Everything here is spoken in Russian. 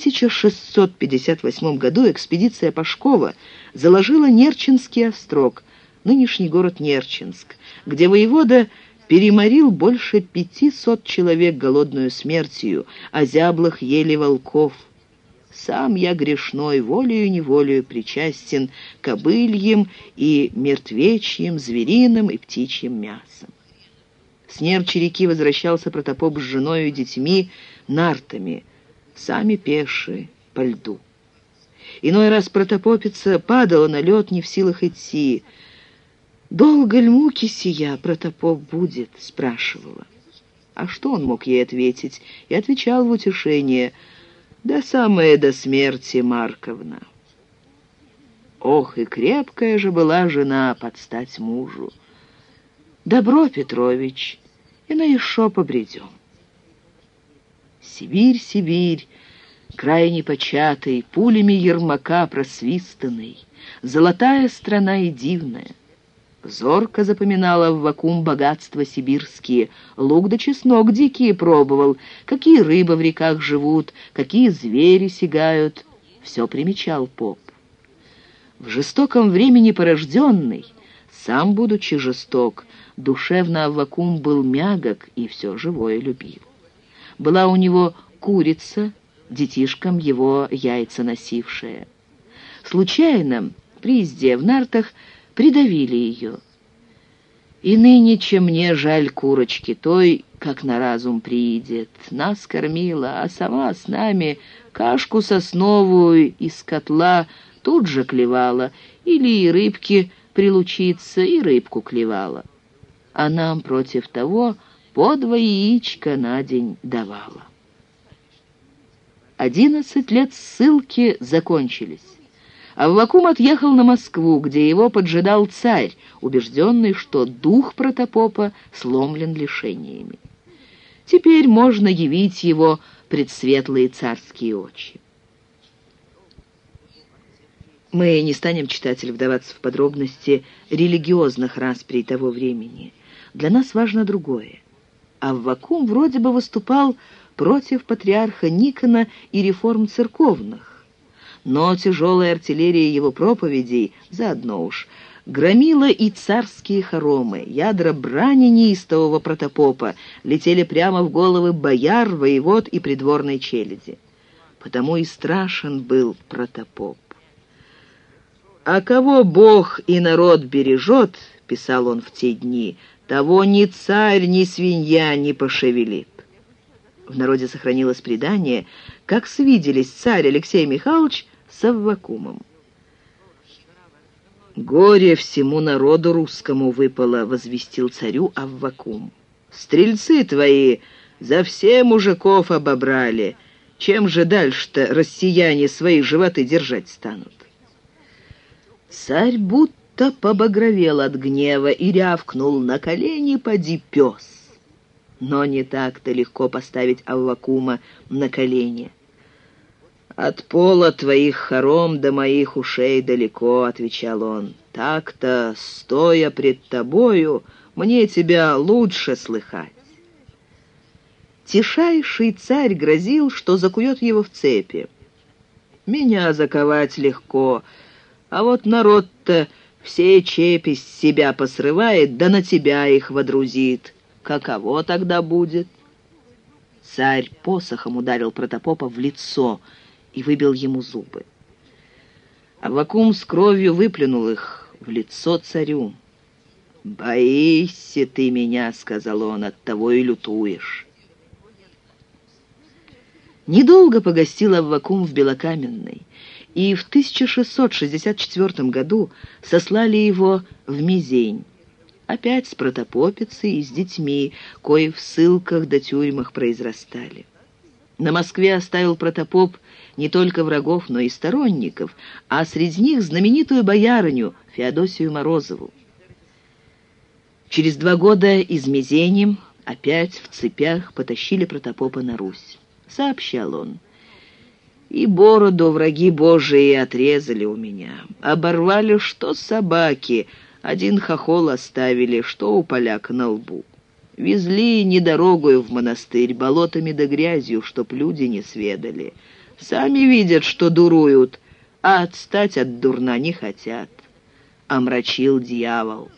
1658 году экспедиция Пашкова заложила Нерчинский острог, нынешний город Нерчинск, где воевода переморил больше пятисот человек голодную смертью, а зяблых ели волков. Сам я грешной, волею-неволею причастен к и мертвечьим, звериным и птичьим мясом. С Нерчи реки возвращался протопоп с женой и детьми нартами, сами пешие, по льду. Иной раз протопопица падала на лед, не в силах идти, «Долго ль муки сия, протопоп, будет?» — спрашивала. А что он мог ей ответить? И отвечал в утешение, «Да самое до смерти, Марковна». Ох, и крепкая же была жена под стать мужу. Добро, Петрович, и на еще побредем. Сибирь, Сибирь, край непочатый, пулями Ермака просвистанный, золотая страна и дивная. Зорко запоминала в вакуум богатства сибирские. Лук да чеснок дикие пробовал, какие рыбы в реках живут, какие звери сигают. Все примечал поп. В жестоком времени порожденный, сам, будучи жесток, душевно Аввакум был мягок и все живое любил. Была у него курица, детишкам его яйца носившая. Случайно, при езде в нартах, придавили ее. И ныне, чем мне жаль курочки той, как на разум приидет. Нас кормила, а сама с нами кашку сосновую из котла тут же клевала, или и рыбки прилучиться, и рыбку клевала. А нам против того по два яичка на день давала. Одиннадцать лет ссылки закончились. Аввакум отъехал на Москву, где его поджидал царь, убежденный, что дух протопопа сломлен лишениями. Теперь можно явить его предсветлые царские очи. Мы не станем, читатель, вдаваться в подробности религиозных расприй того времени. Для нас важно другое. Аввакум вроде бы выступал против патриарха Никона и реформ церковных, но тяжелая артиллерия его проповедей, заодно уж, громила и царские хоромы. Ядра брани неистового протопопа летели прямо в головы бояр, воевод и придворной челяди. Потому и страшен был протопоп. «А кого Бог и народ бережет, — писал он в те дни, — того ни царь, ни свинья не пошевелит». В народе сохранилось предание, как свиделись царь Алексей Михайлович с Аввакумом. «Горе всему народу русскому выпало», — возвестил царю Аввакум. «Стрельцы твои за все мужиков обобрали. Чем же дальше-то россияне свои животы держать станут?» Царь будто побагровел от гнева и рявкнул на колени поди пес. Но не так-то легко поставить Аввакума на колени. «От пола твоих хором до моих ушей далеко», — отвечал он. «Так-то, стоя пред тобою, мне тебя лучше слыхать». Тишайший царь грозил, что закует его в цепи. «Меня заковать легко, а вот народ-то все чепи с себя посрывает, да на тебя их водрузит. Каково тогда будет?» Царь посохом ударил протопопа в лицо — и выбил ему зубы. Аввакум с кровью выплюнул их в лицо царю. «Боишься ты меня», — сказал он, — «оттого и лютуешь». Недолго погостил Аввакум в Белокаменной, и в 1664 году сослали его в Мизень, опять с протопопицей и с детьми, кои в ссылках да тюрьмах произрастали. На Москве оставил протопоп не только врагов, но и сторонников, а среди них знаменитую боярыню Феодосию Морозову. Через два года из Мизени опять в цепях потащили протопопа на Русь. Сообщал он. И бороду враги Божии отрезали у меня. Оборвали, что собаки, один хохол оставили, что у поляка на лбу. Везли не дорогою в монастырь, болотами да грязью, чтоб люди не сведали. Сами видят, что дуруют, а отстать от дурна не хотят. Омрачил дьявол.